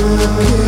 good.